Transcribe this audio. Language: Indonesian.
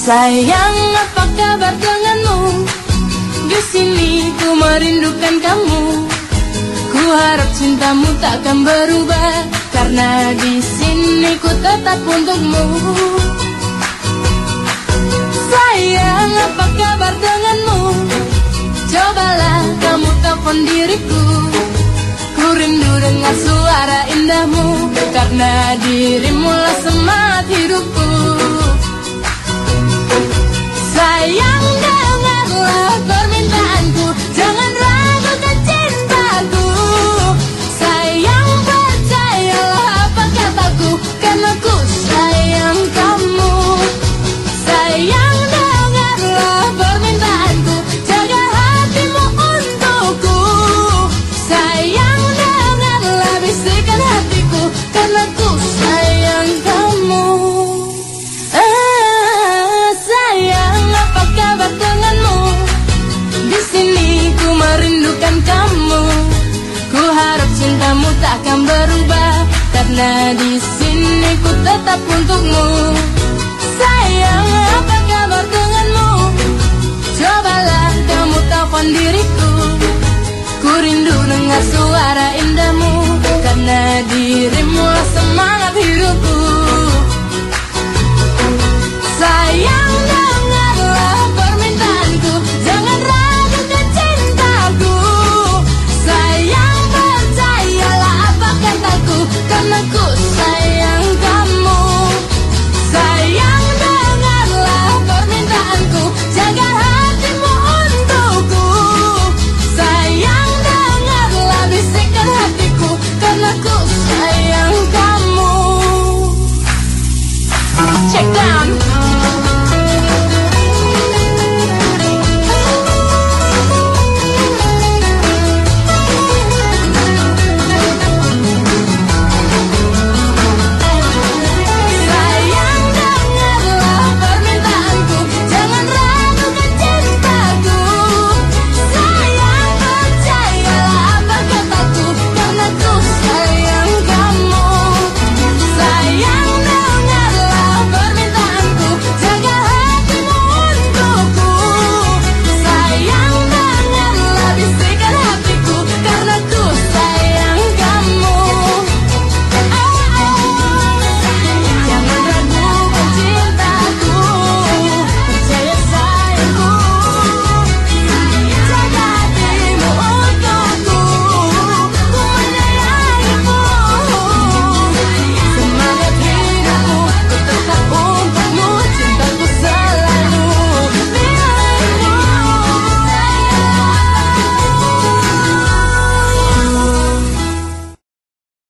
Sayang, apa kabar denganmu? Di sini ku merindukan kamu. Ku harap cintamu takkan berubah karena di sini ku tetap untukmu. Sayang, apa kabar denganmu? Cobalah kamu telepon diriku. Ku rindu dengar suara indahmu karena dirimu lah semangat hidupku. Di sini ku tetap untukmu. Sayang, check down.